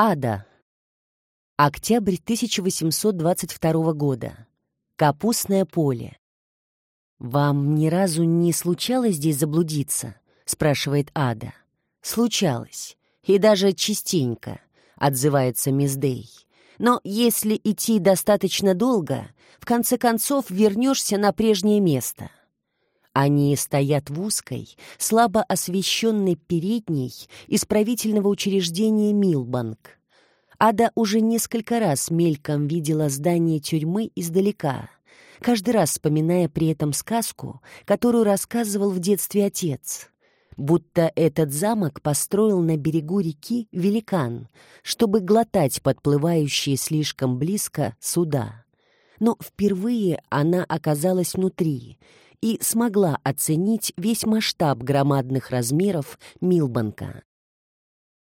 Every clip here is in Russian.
Ада. Октябрь 1822 года. Капустное поле. «Вам ни разу не случалось здесь заблудиться?» — спрашивает Ада. «Случалось. И даже частенько», — отзывается мисс Дей. «Но если идти достаточно долго, в конце концов вернешься на прежнее место». Они стоят в узкой, слабо освещенной передней исправительного учреждения Милбанк. Ада уже несколько раз мельком видела здание тюрьмы издалека, каждый раз вспоминая при этом сказку, которую рассказывал в детстве отец. Будто этот замок построил на берегу реки великан, чтобы глотать подплывающие слишком близко суда. Но впервые она оказалась внутри — и смогла оценить весь масштаб громадных размеров Милбанка.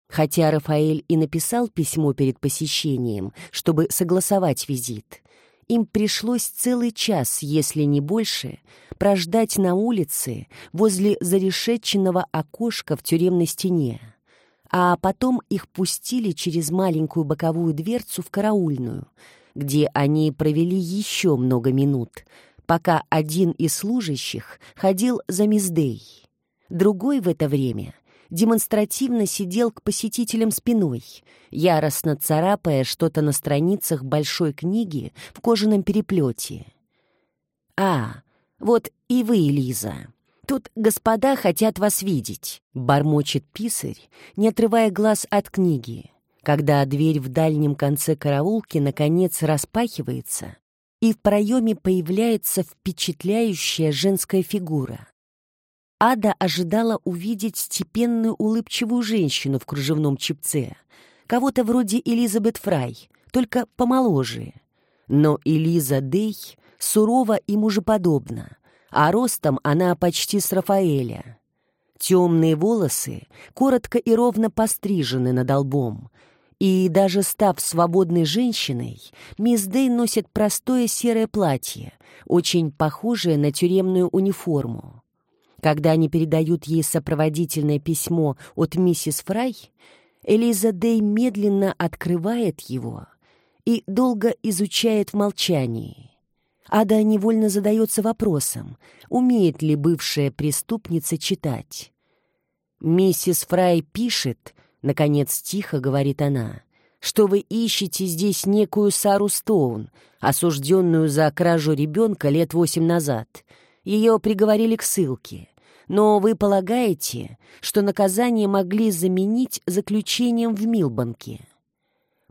Хотя Рафаэль и написал письмо перед посещением, чтобы согласовать визит, им пришлось целый час, если не больше, прождать на улице возле зарешетченного окошка в тюремной стене, а потом их пустили через маленькую боковую дверцу в караульную, где они провели еще много минут — пока один из служащих ходил за Миздей. Другой в это время демонстративно сидел к посетителям спиной, яростно царапая что-то на страницах большой книги в кожаном переплете. «А, вот и вы, Лиза. Тут господа хотят вас видеть», — бормочет писарь, не отрывая глаз от книги. Когда дверь в дальнем конце караулки наконец распахивается, и в проеме появляется впечатляющая женская фигура. Ада ожидала увидеть степенную улыбчивую женщину в кружевном чипце, кого-то вроде Элизабет Фрай, только помоложе. Но Элиза Дей сурова и мужеподобна, а ростом она почти с Рафаэля. Темные волосы коротко и ровно пострижены над лбом, и даже став свободной женщиной, мисс Дэй носит простое серое платье, очень похожее на тюремную униформу. Когда они передают ей сопроводительное письмо от миссис Фрай, Элиза Дэй медленно открывает его и долго изучает в молчании. Ада невольно задается вопросом, умеет ли бывшая преступница читать. Миссис Фрай пишет, — наконец тихо говорит она, — что вы ищете здесь некую Сару Стоун, осужденную за кражу ребенка лет восемь назад. Ее приговорили к ссылке. Но вы полагаете, что наказание могли заменить заключением в Милбанке?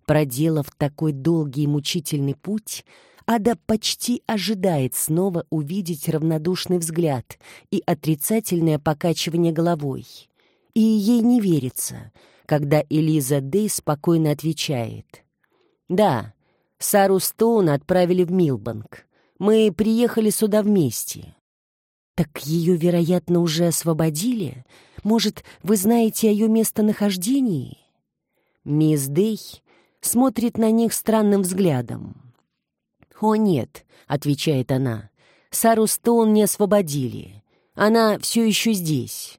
Проделав такой долгий и мучительный путь, Ада почти ожидает снова увидеть равнодушный взгляд и отрицательное покачивание головой. И ей не верится — когда Элиза Дэй спокойно отвечает. «Да, Сару Стоун отправили в Милбанк. Мы приехали сюда вместе». «Так ее, вероятно, уже освободили? Может, вы знаете о ее местонахождении?» Мисс Дэй смотрит на них странным взглядом. «О, нет», — отвечает она, — «Сару Стоун не освободили. Она все еще здесь».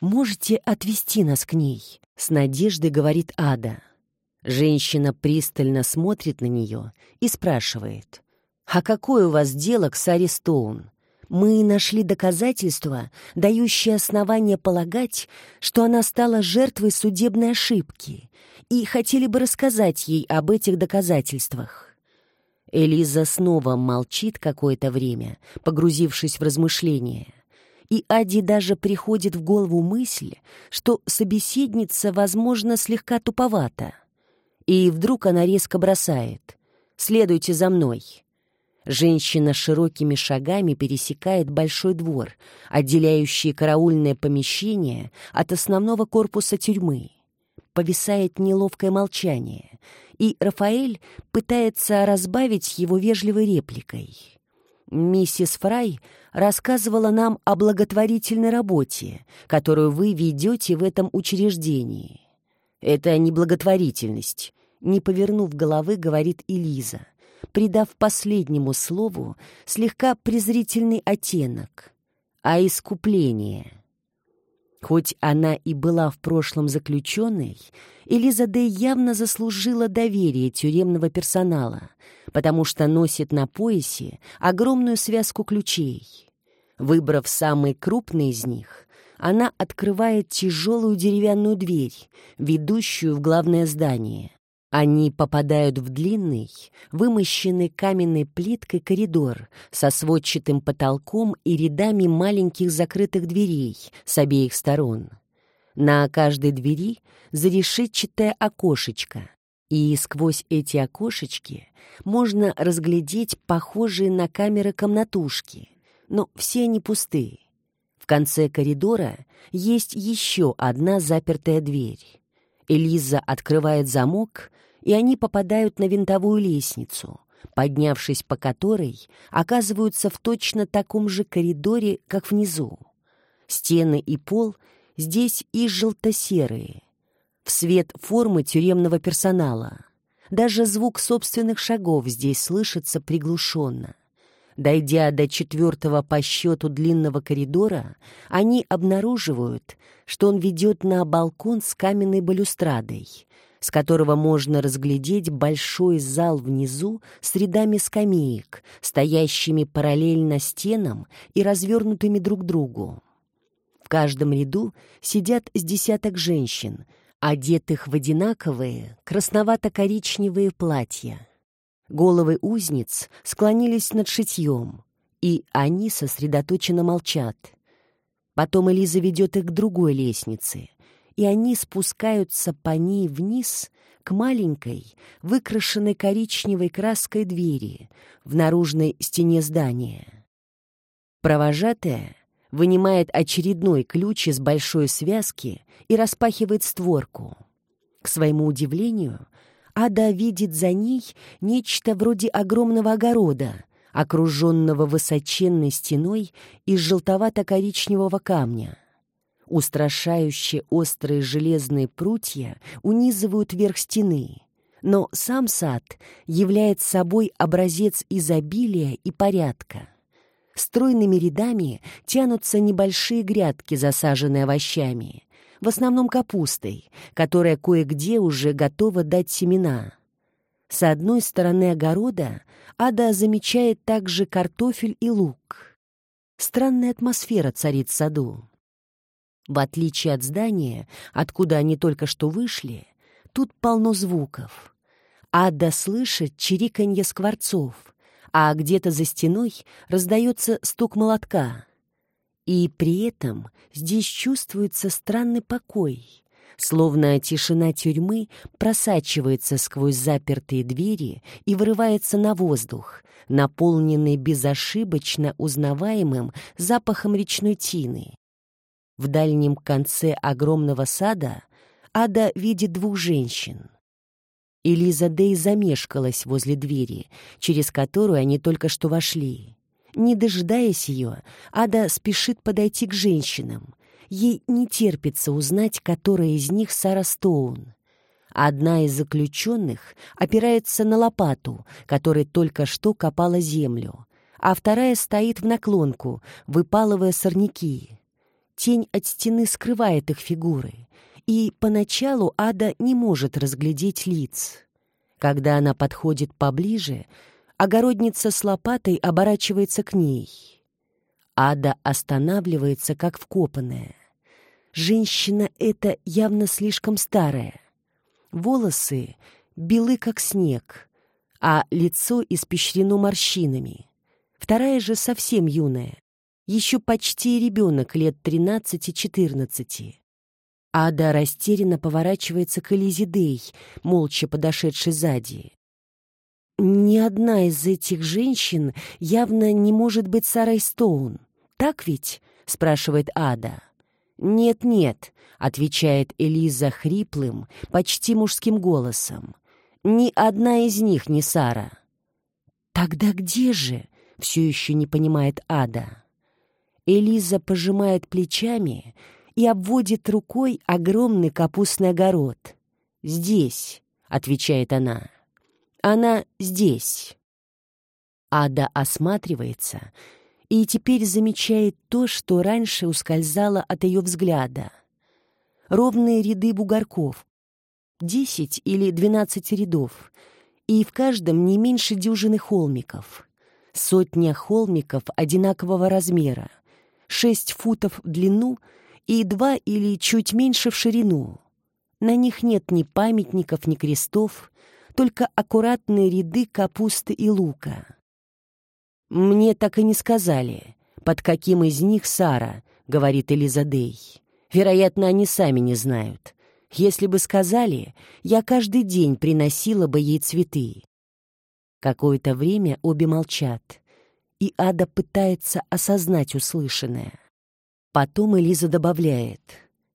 «Можете отвезти нас к ней?» — с надеждой говорит Ада. Женщина пристально смотрит на нее и спрашивает. «А какое у вас дело к Саре Стоун? Мы нашли доказательства, дающие основания полагать, что она стала жертвой судебной ошибки, и хотели бы рассказать ей об этих доказательствах». Элиза снова молчит какое-то время, погрузившись в размышления — и Ади даже приходит в голову мысль, что собеседница, возможно, слегка туповата. И вдруг она резко бросает «Следуйте за мной». Женщина широкими шагами пересекает большой двор, отделяющий караульное помещение от основного корпуса тюрьмы. Повисает неловкое молчание, и Рафаэль пытается разбавить его вежливой репликой. Миссис Фрай рассказывала нам о благотворительной работе, которую вы ведете в этом учреждении. Это не благотворительность, не повернув головы, говорит Элиза, придав последнему слову слегка презрительный оттенок, а искупление. Хоть она и была в прошлом заключенной, Элиза Дэй явно заслужила доверие тюремного персонала, потому что носит на поясе огромную связку ключей. Выбрав самый крупный из них, она открывает тяжелую деревянную дверь, ведущую в главное здание. Они попадают в длинный, вымощенный каменной плиткой коридор со сводчатым потолком и рядами маленьких закрытых дверей с обеих сторон. На каждой двери зарешетчатое окошечко, и сквозь эти окошечки можно разглядеть похожие на камеры комнатушки, но все они пустые. В конце коридора есть еще одна запертая дверь. Элиза открывает замок, и они попадают на винтовую лестницу, поднявшись по которой, оказываются в точно таком же коридоре, как внизу. Стены и пол здесь и желто-серые, в свет формы тюремного персонала. Даже звук собственных шагов здесь слышится приглушенно. Дойдя до четвертого по счету длинного коридора, они обнаруживают, что он ведет на балкон с каменной балюстрадой, с которого можно разглядеть большой зал внизу с рядами скамеек, стоящими параллельно стенам и развернутыми друг к другу. Каждом ряду сидят с десяток женщин, одетых в одинаковые красновато-коричневые платья. Головы узниц склонились над шитьем, и они сосредоточенно молчат. Потом Элиза ведет их к другой лестнице, и они спускаются по ней вниз к маленькой, выкрашенной коричневой краской двери в наружной стене здания. Провожатая вынимает очередной ключ из большой связки и распахивает створку. К своему удивлению, Ада видит за ней нечто вроде огромного огорода, окруженного высоченной стеной из желтовато-коричневого камня. Устрашающие острые железные прутья унизывают верх стены, но сам сад является собой образец изобилия и порядка. Стройными рядами тянутся небольшие грядки, засаженные овощами, в основном капустой, которая кое-где уже готова дать семена. С одной стороны огорода Ада замечает также картофель и лук. Странная атмосфера царит в саду. В отличие от здания, откуда они только что вышли, тут полно звуков. Ада слышит чириканье скворцов, а где-то за стеной раздается стук молотка. И при этом здесь чувствуется странный покой, словно тишина тюрьмы просачивается сквозь запертые двери и вырывается на воздух, наполненный безошибочно узнаваемым запахом речной тины. В дальнем конце огромного сада Ада видит двух женщин. Элиза Дэй замешкалась возле двери, через которую они только что вошли. Не дожидаясь ее, Ада спешит подойти к женщинам. Ей не терпится узнать, которая из них Сара Стоун. Одна из заключенных опирается на лопату, которой только что копала землю, а вторая стоит в наклонку, выпалывая сорняки. Тень от стены скрывает их фигуры, и поначалу Ада не может разглядеть лиц. Когда она подходит поближе, Огородница с лопатой оборачивается к ней. Ада останавливается, как вкопанная. Женщина эта явно слишком старая. Волосы белы, как снег, а лицо испещрено морщинами. Вторая же совсем юная, еще почти ребенок лет 13-14. Ада растерянно поворачивается к Элизидей, молча подошедшей сзади. Ни одна из этих женщин явно не может быть Сарой Стоун. Так ведь? спрашивает Ада. Нет-нет, отвечает Элиза хриплым, почти мужским голосом. Ни одна из них не Сара. Тогда где же? все еще не понимает Ада. Элиза пожимает плечами и обводит рукой огромный капустный огород. «Здесь», — отвечает она. Она здесь. Ада осматривается и теперь замечает то, что раньше ускользало от ее взгляда. Ровные ряды бугорков, десять или двенадцать рядов, и в каждом не меньше дюжины холмиков. Сотня холмиков одинакового размера, шесть футов в длину и два или чуть меньше в ширину. На них нет ни памятников, ни крестов, только аккуратные ряды капусты и лука. «Мне так и не сказали, под каким из них Сара», — говорит Элиза Дей. «Вероятно, они сами не знают. Если бы сказали, я каждый день приносила бы ей цветы». Какое-то время обе молчат, и Ада пытается осознать услышанное. Потом Элиза добавляет.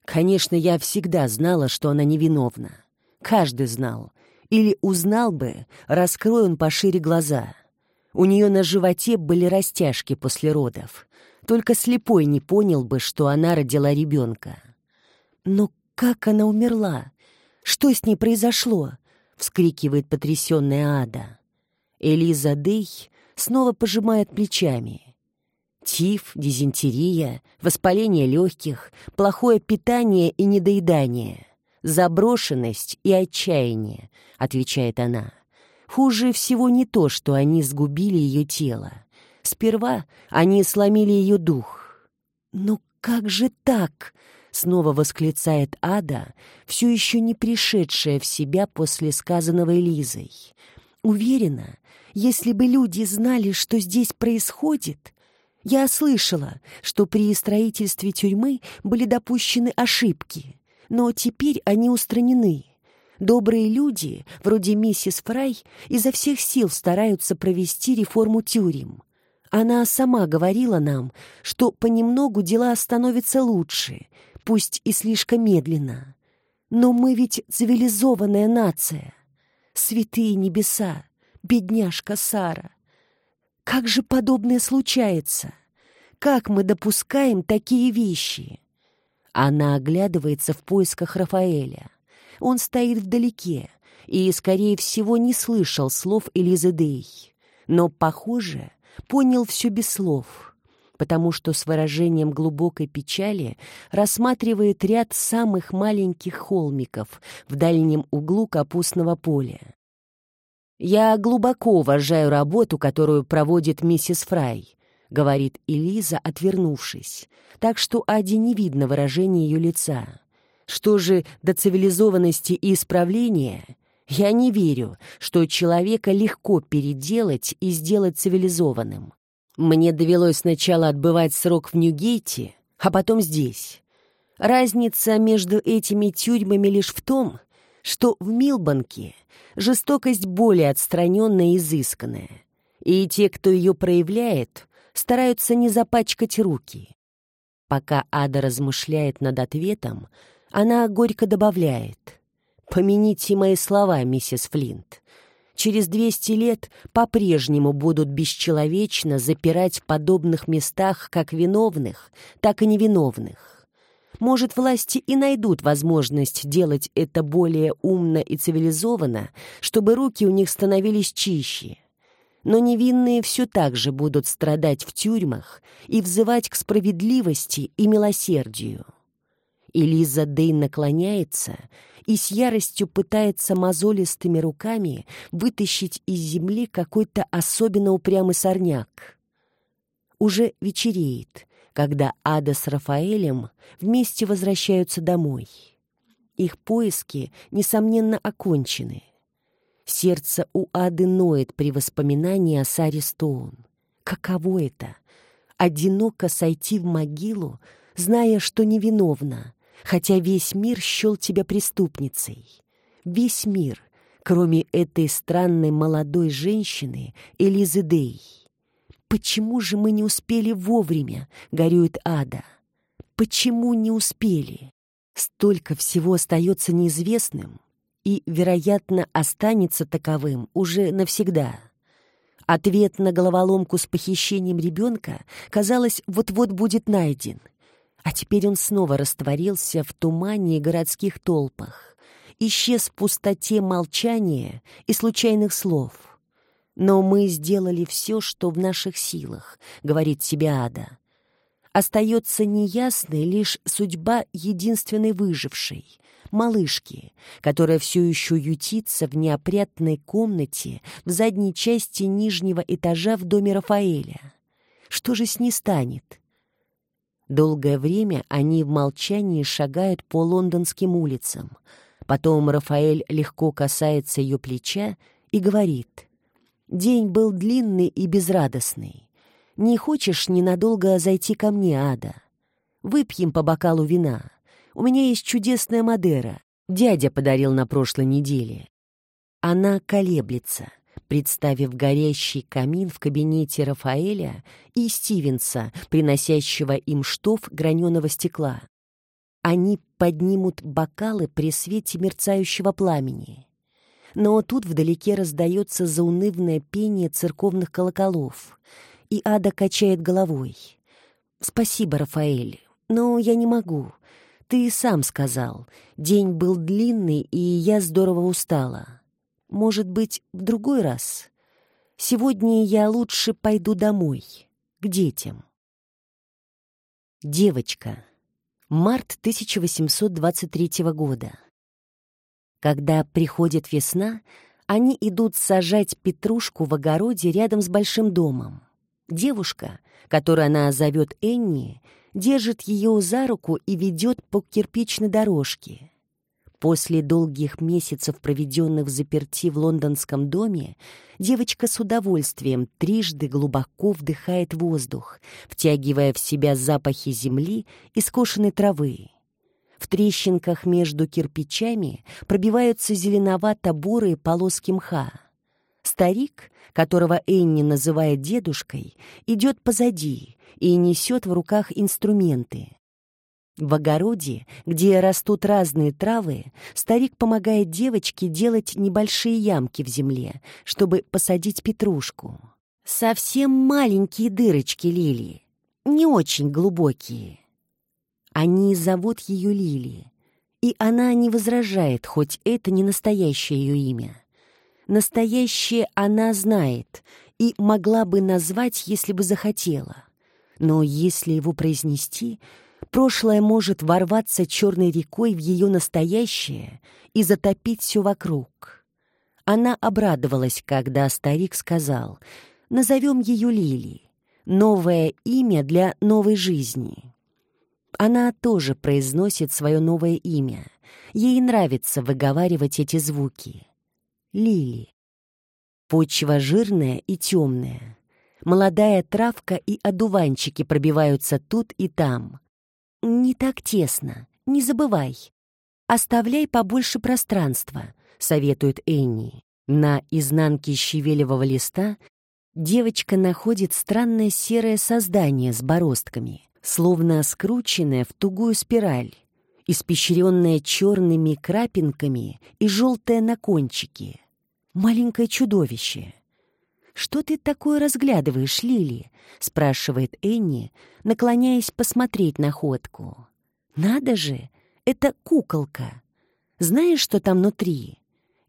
«Конечно, я всегда знала, что она невиновна. Каждый знал. Или узнал бы, раскрой он пошире глаза». У нее на животе были растяжки после родов. Только слепой не понял бы, что она родила ребенка. «Но как она умерла? Что с ней произошло?» — вскрикивает потрясенная Ада. Элиза Дей снова пожимает плечами. Тиф, дизентерия, воспаление легких, плохое питание и недоедание, заброшенность и отчаяние, отвечает она. Хуже всего не то, что они сгубили ее тело. Сперва они сломили ее дух. «Но как же так?» — снова восклицает Ада, все еще не пришедшая в себя после сказанного Элизой. «Уверена, если бы люди знали, что здесь происходит...» Я слышала, что при строительстве тюрьмы были допущены ошибки, но теперь они устранены. Добрые люди, вроде миссис Фрай, изо всех сил стараются провести реформу тюрем. Она сама говорила нам, что понемногу дела становятся лучше, пусть и слишком медленно. Но мы ведь цивилизованная нация. Святые небеса, бедняжка Сара. Как же подобное случается? Как мы допускаем такие вещи? Она оглядывается в поисках Рафаэля. Он стоит вдалеке и, скорее всего, не слышал слов Элизы Дей. Но, похоже, понял все без слов, потому что с выражением глубокой печали рассматривает ряд самых маленьких холмиков в дальнем углу капустного поля. «Я глубоко уважаю работу, которую проводит миссис Фрай», — говорит Элиза, отвернувшись, так что Аде не видно выражения ее лица. Что же до цивилизованности и исправления? Я не верю, что человека легко переделать и сделать цивилизованным. Мне довелось сначала отбывать срок в Ньюгейте, а потом здесь. Разница между этими тюрьмами лишь в том, что в Милбанке жестокость более отстраненная и изысканная, и те, кто ее проявляет, стараются не запачкать руки. Пока Ада размышляет над ответом, она горько добавляет. «Помяните мои слова, миссис Флинт. Через 200 лет по-прежнему будут бесчеловечно запирать в подобных местах как виновных, так и невиновных. Может, власти и найдут возможность делать это более умно и цивилизованно, чтобы руки у них становились чище. Но невинные все так же будут страдать в тюрьмах и взывать к справедливости и милосердию. Элиза Дэй наклоняется и с яростью пытается мозолистыми руками вытащить из земли какой-то особенно упрямый сорняк. Уже вечереет, когда Ада с Рафаэлем вместе возвращаются домой. Их поиски, несомненно, окончены. Сердце у Ады ноет при воспоминании о Саре Стоун. Каково это — одиноко сойти в могилу, зная, что невиновна, хотя весь мир счел тебя преступницей. Весь мир, кроме этой странной молодой женщины Элизы Дей. «Почему же мы не успели вовремя?» — горюет Ада. «Почему не успели?» Столько всего остается неизвестным и, вероятно, останется таковым уже навсегда. Ответ на головоломку с похищением ребенка, казалось, вот-вот будет найден — а теперь он снова растворился в тумане и городских толпах, исчез в пустоте молчания и случайных слов. Но мы сделали все, что в наших силах, говорит себе Ада. Остается неясной лишь судьба единственной выжившей, малышки, которая все еще ютится в неопрятной комнате в задней части нижнего этажа в доме Рафаэля. Что же с ней станет? Долгое время они в молчании шагают по лондонским улицам. Потом Рафаэль легко касается ее плеча и говорит. «День был длинный и безрадостный. Не хочешь ненадолго зайти ко мне, Ада? Выпьем по бокалу вина. У меня есть чудесная Мадера. Дядя подарил на прошлой неделе. Она колеблется, представив горящий камин в кабинете Рафаэля и Стивенса, приносящего им штоф граненого стекла. Они поднимут бокалы при свете мерцающего пламени. Но тут вдалеке раздается заунывное пение церковных колоколов, и Ада качает головой. «Спасибо, Рафаэль, но я не могу. Ты сам сказал, день был длинный, и я здорово устала. Может быть, в другой раз? Сегодня я лучше пойду домой, к детям. Девочка. Март 1823 года. Когда приходит весна, они идут сажать петрушку в огороде рядом с большим домом. Девушка, которую она зовет Энни, держит ее за руку и ведет по кирпичной дорожке. После долгих месяцев, проведенных в заперти в лондонском доме, девочка с удовольствием трижды глубоко вдыхает воздух, втягивая в себя запахи земли и скошенной травы. В трещинках между кирпичами пробиваются зеленовато-бурые полоски мха. Старик, которого Энни называет дедушкой, идет позади и несет в руках инструменты. В огороде, где растут разные травы, старик помогает девочке делать небольшие ямки в земле, чтобы посадить петрушку. Совсем маленькие дырочки лилии, не очень глубокие. Они зовут ее Лили, и она не возражает, хоть это не настоящее ее имя. Настоящее она знает и могла бы назвать, если бы захотела. Но если его произнести, прошлое может ворваться черной рекой в ее настоящее и затопить все вокруг. Она обрадовалась, когда старик сказал «Назовем ее Лили, новое имя для новой жизни». Она тоже произносит свое новое имя. Ей нравится выговаривать эти звуки лили. Почва жирная и темная. Молодая травка и одуванчики пробиваются тут и там. Не так тесно, не забывай. Оставляй побольше пространства, советует Энни. На изнанке щавелевого листа девочка находит странное серое создание с бороздками, словно скрученное в тугую спираль испещренное черными крапинками и желтое на кончике маленькое чудовище. «Что ты такое разглядываешь, Лили?» — спрашивает Энни, наклоняясь посмотреть на ходку. «Надо же, это куколка. Знаешь, что там внутри?»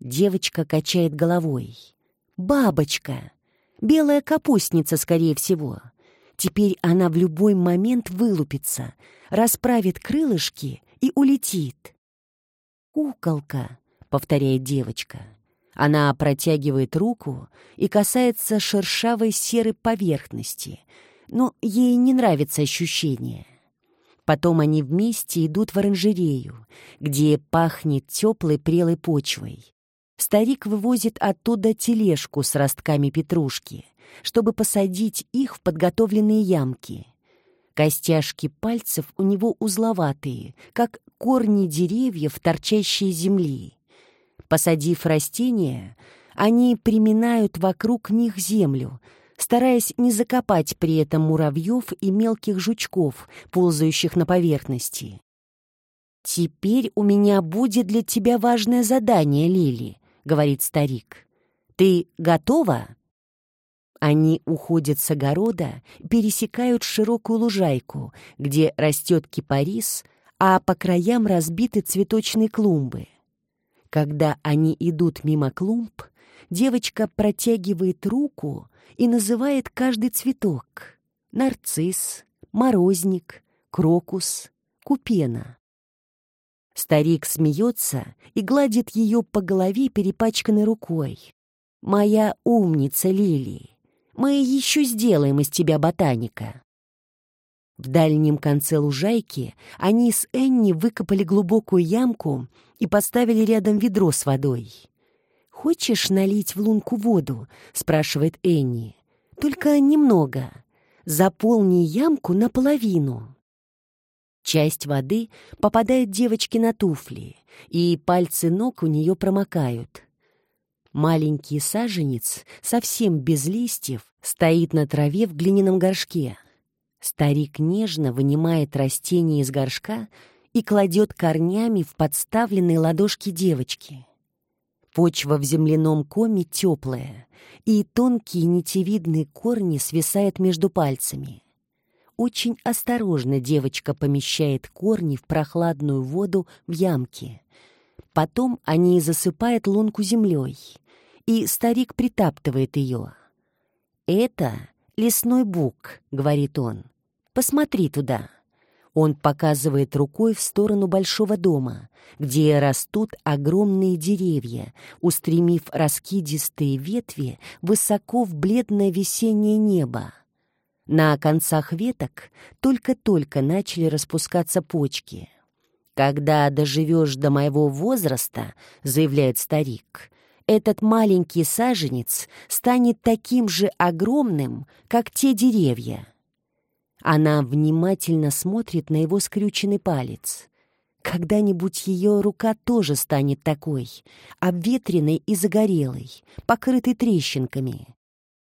Девочка качает головой. «Бабочка. Белая капустница, скорее всего. Теперь она в любой момент вылупится, расправит крылышки и улетит». «Куколка», — повторяет девочка. Она протягивает руку и касается шершавой серой поверхности, но ей не нравится ощущение. Потом они вместе идут в оранжерею, где пахнет теплой прелой почвой. Старик вывозит оттуда тележку с ростками петрушки, чтобы посадить их в подготовленные ямки. Костяшки пальцев у него узловатые, как корни деревьев, торчащие земли. Посадив растения, они приминают вокруг них землю, стараясь не закопать при этом муравьев и мелких жучков, ползающих на поверхности. «Теперь у меня будет для тебя важное задание, Лили», — говорит старик. «Ты готова?» Они уходят с огорода, пересекают широкую лужайку, где растет кипарис, а по краям разбиты цветочные клумбы. Когда они идут мимо клумб, девочка протягивает руку и называет каждый цветок — нарцисс, морозник, крокус, купена. Старик смеется и гладит ее по голове перепачканной рукой. «Моя умница, Лили, мы еще сделаем из тебя ботаника». В дальнем конце лужайки они с Энни выкопали глубокую ямку и поставили рядом ведро с водой. «Хочешь налить в лунку воду?» — спрашивает Энни. «Только немного. Заполни ямку наполовину». Часть воды попадает девочке на туфли, и пальцы ног у нее промокают. Маленький саженец, совсем без листьев, стоит на траве в глиняном горшке — Старик нежно вынимает растение из горшка и кладет корнями в подставленные ладошки девочки. Почва в земляном коме теплая, и тонкие нитевидные корни свисают между пальцами. Очень осторожно девочка помещает корни в прохладную воду в ямке. Потом они засыпают лунку землей, и старик притаптывает ее. «Это лесной бук», — говорит он. «Посмотри туда». Он показывает рукой в сторону большого дома, где растут огромные деревья, устремив раскидистые ветви высоко в бледное весеннее небо. На концах веток только-только начали распускаться почки. «Когда доживешь до моего возраста», — заявляет старик, этот маленький саженец станет таким же огромным, как те деревья. Она внимательно смотрит на его скрюченный палец. Когда-нибудь ее рука тоже станет такой, обветренной и загорелой, покрытой трещинками.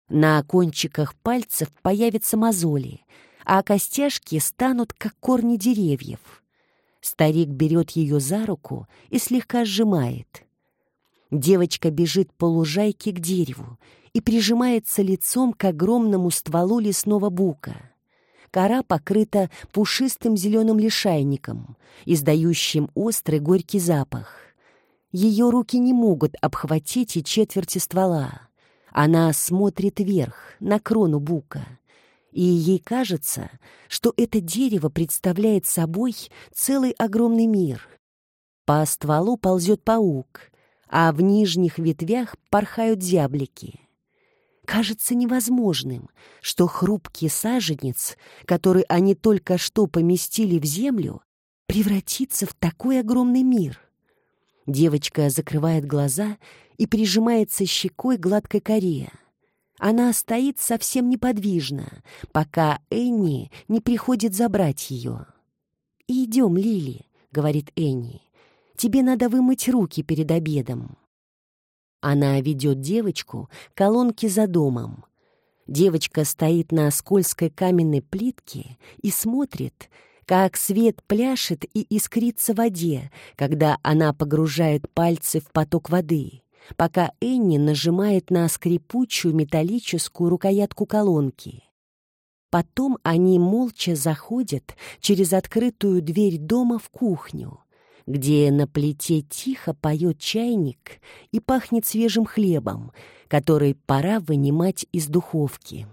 На кончиках пальцев появятся мозоли, а костяшки станут, как корни деревьев. Старик берет ее за руку и слегка сжимает — Девочка бежит по лужайке к дереву и прижимается лицом к огромному стволу лесного бука. Кора покрыта пушистым зеленым лишайником, издающим острый горький запах. Ее руки не могут обхватить и четверти ствола. Она смотрит вверх, на крону бука, и ей кажется, что это дерево представляет собой целый огромный мир. По стволу ползет паук, а в нижних ветвях порхают зяблики. Кажется невозможным, что хрупкий саженец, который они только что поместили в землю, превратится в такой огромный мир. Девочка закрывает глаза и прижимается щекой гладкой коре. Она стоит совсем неподвижно, пока Энни не приходит забрать ее. «Идем, Лили», — говорит Энни тебе надо вымыть руки перед обедом». Она ведет девочку к колонке за домом. Девочка стоит на скользкой каменной плитке и смотрит, как свет пляшет и искрится в воде, когда она погружает пальцы в поток воды, пока Энни нажимает на скрипучую металлическую рукоятку колонки. Потом они молча заходят через открытую дверь дома в кухню, где на плите тихо поет чайник и пахнет свежим хлебом, который пора вынимать из духовки.